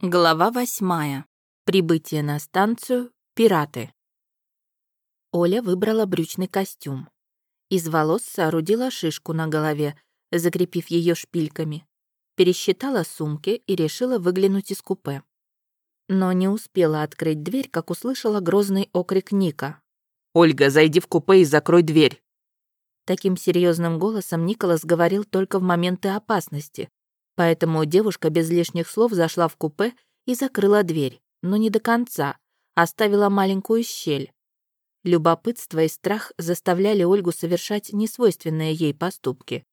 Глава восьмая. Прибытие на станцию. Пираты. Оля выбрала брючный костюм. Из волос соорудила шишку на голове, закрепив ее шпильками. Пересчитала сумки и решила выглянуть из купе. Но не успела открыть дверь, как услышала грозный окрик Ника. «Ольга, зайди в купе и закрой дверь!» Таким серьезным голосом Николас говорил только в моменты опасности, Поэтому девушка без лишних слов зашла в купе и закрыла дверь, но не до конца, оставила маленькую щель. Любопытство и страх заставляли Ольгу совершать несвойственные ей поступки.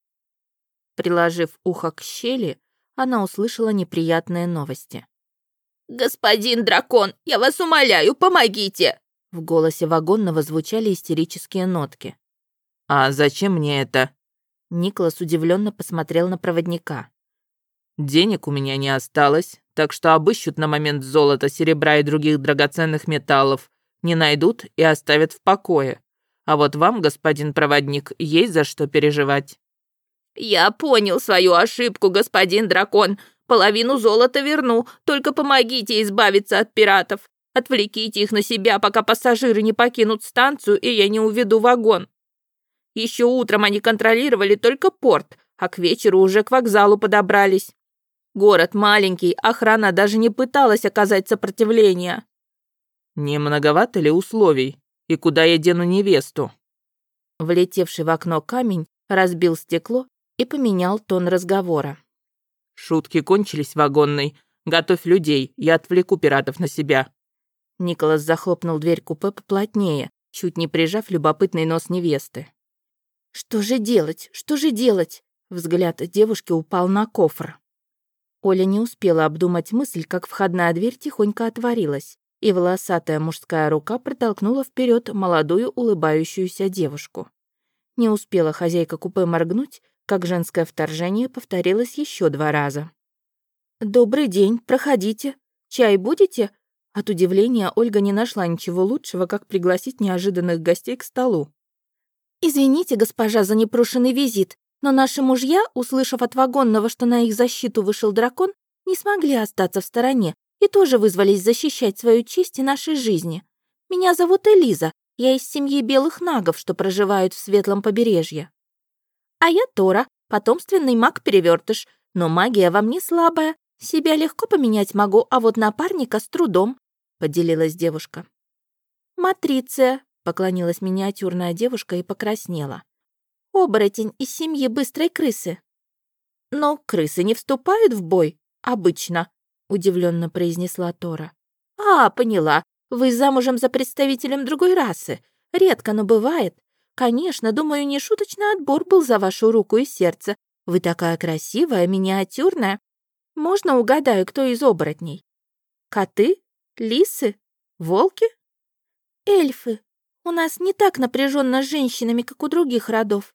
Приложив ухо к щели, она услышала неприятные новости. «Господин дракон, я вас умоляю, помогите!» В голосе вагонного звучали истерические нотки. «А зачем мне это?» Николас удивленно посмотрел на проводника. Денег у меня не осталось, так что обыщут на момент золота, серебра и других драгоценных металлов, не найдут и оставят в покое. А вот вам, господин проводник, есть за что переживать». «Я понял свою ошибку, господин дракон. Половину золота верну, только помогите избавиться от пиратов. Отвлеките их на себя, пока пассажиры не покинут станцию, и я не уведу вагон. Еще утром они контролировали только порт, а к вечеру уже к вокзалу подобрались. Город маленький, охрана даже не пыталась оказать сопротивление. Не многовато ли условий? И куда я дену невесту? Влетевший в окно камень разбил стекло и поменял тон разговора. Шутки кончились вагонной. Готовь людей, я отвлеку пиратов на себя. Николас захлопнул дверь купе поплотнее, чуть не прижав любопытный нос невесты. «Что же делать? Что же делать?» Взгляд девушки упал на кофр. Оля не успела обдумать мысль, как входная дверь тихонько отворилась, и волосатая мужская рука протолкнула вперед молодую улыбающуюся девушку. Не успела хозяйка купе моргнуть, как женское вторжение повторилось еще два раза. «Добрый день, проходите. Чай будете?» От удивления Ольга не нашла ничего лучшего, как пригласить неожиданных гостей к столу. «Извините, госпожа, за непрошенный визит. Но наши мужья, услышав от вагонного, что на их защиту вышел дракон, не смогли остаться в стороне и тоже вызвались защищать свою честь и наши жизни. Меня зовут Элиза, я из семьи белых нагов, что проживают в светлом побережье. А я Тора, потомственный маг-перевертыш, но магия во мне слабая. Себя легко поменять могу, а вот напарника с трудом», — поделилась девушка. «Матриция», — поклонилась миниатюрная девушка и покраснела. Оборотень из семьи быстрой крысы. Но крысы не вступают в бой, обычно, удивленно произнесла Тора. А, поняла. Вы замужем за представителем другой расы. Редко, но бывает. Конечно, думаю, не шуточный отбор был за вашу руку и сердце. Вы такая красивая, миниатюрная. Можно угадаю, кто из оборотней? Коты? Лисы? Волки? Эльфы. У нас не так напряженно с женщинами, как у других родов.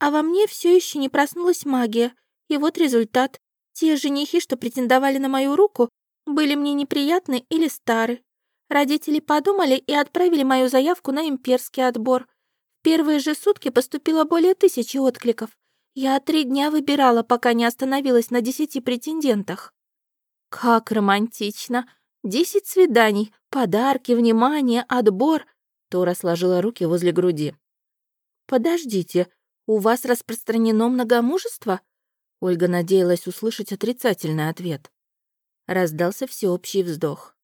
А во мне все еще не проснулась магия. И вот результат. Те женихи, что претендовали на мою руку, были мне неприятны или стары. Родители подумали и отправили мою заявку на имперский отбор. В первые же сутки поступило более тысячи откликов. Я три дня выбирала, пока не остановилась на десяти претендентах. Как романтично! Десять свиданий, подарки, внимание, отбор. Тора сложила руки возле груди. Подождите, «У вас распространено многомужество?» Ольга надеялась услышать отрицательный ответ. Раздался всеобщий вздох.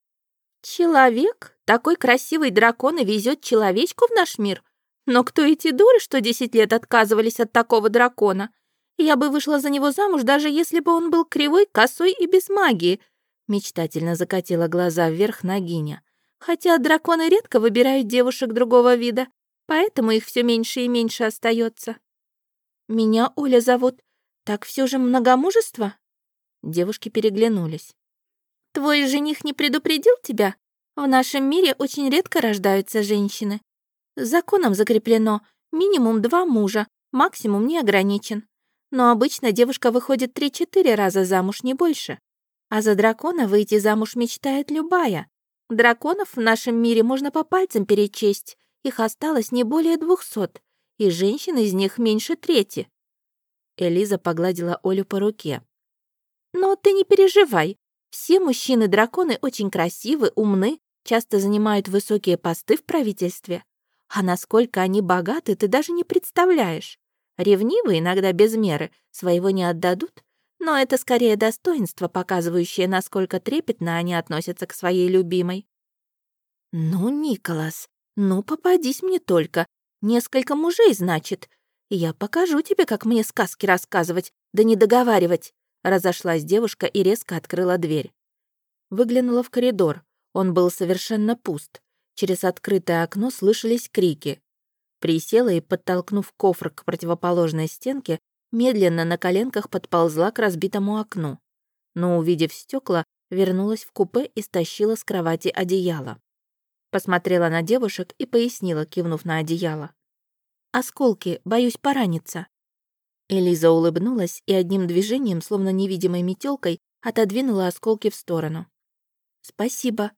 «Человек? Такой красивый дракон и везет человечку в наш мир? Но кто эти дуры, что десять лет отказывались от такого дракона? Я бы вышла за него замуж, даже если бы он был кривой, косой и без магии», мечтательно закатила глаза вверх Нагиня. «Хотя драконы редко выбирают девушек другого вида, поэтому их все меньше и меньше остается. «Меня Оля зовут. Так все же многомужество?» Девушки переглянулись. «Твой жених не предупредил тебя? В нашем мире очень редко рождаются женщины. Законом закреплено минимум два мужа, максимум не ограничен. Но обычно девушка выходит 3-4 раза замуж, не больше. А за дракона выйти замуж мечтает любая. Драконов в нашем мире можно по пальцам перечесть. Их осталось не более двухсот и женщин из них меньше трети. Элиза погладила Олю по руке. «Но ты не переживай. Все мужчины-драконы очень красивы, умны, часто занимают высокие посты в правительстве. А насколько они богаты, ты даже не представляешь. Ревнивы иногда без меры, своего не отдадут, но это скорее достоинство, показывающее, насколько трепетно они относятся к своей любимой. «Ну, Николас, ну попадись мне только. Несколько мужей, значит. Я покажу тебе, как мне сказки рассказывать, да не договаривать». Разошлась девушка и резко открыла дверь. Выглянула в коридор. Он был совершенно пуст. Через открытое окно слышались крики. Присела и, подтолкнув кофр к противоположной стенке, медленно на коленках подползла к разбитому окну. Но, увидев стекла, вернулась в купе и стащила с кровати одеяло. Посмотрела на девушек и пояснила, кивнув на одеяло. «Осколки, боюсь пораниться». Элиза улыбнулась и одним движением, словно невидимой метелкой, отодвинула осколки в сторону. «Спасибо».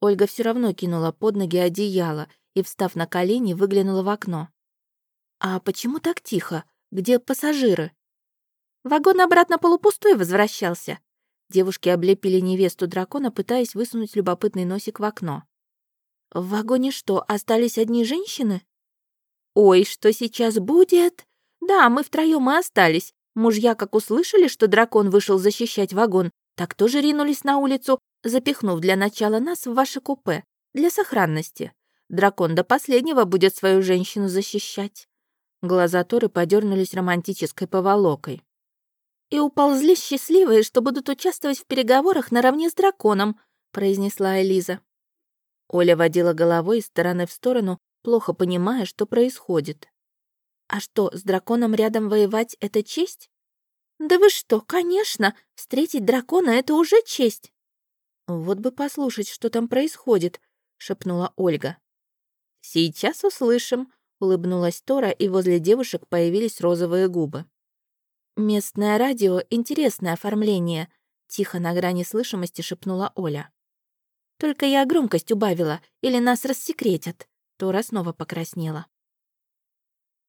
Ольга все равно кинула под ноги одеяло и, встав на колени, выглянула в окно. «А почему так тихо? Где пассажиры?» «Вагон обратно полупустой возвращался». Девушки облепили невесту дракона, пытаясь высунуть любопытный носик в окно. «В вагоне что, остались одни женщины?» «Ой, что сейчас будет?» «Да, мы втроем и остались. Мужья, как услышали, что дракон вышел защищать вагон, так тоже ринулись на улицу, запихнув для начала нас в ваше купе, для сохранности. Дракон до последнего будет свою женщину защищать». Глаза Торы подернулись романтической поволокой. «И уползли счастливые, что будут участвовать в переговорах наравне с драконом», произнесла Элиза. Оля водила головой из стороны в сторону, плохо понимая, что происходит. «А что, с драконом рядом воевать — это честь?» «Да вы что, конечно! Встретить дракона — это уже честь!» «Вот бы послушать, что там происходит», — шепнула Ольга. «Сейчас услышим», — улыбнулась Тора, и возле девушек появились розовые губы. «Местное радио — интересное оформление», — тихо на грани слышимости шепнула Оля. Только я громкость убавила, или нас рассекретят». Тора снова покраснела.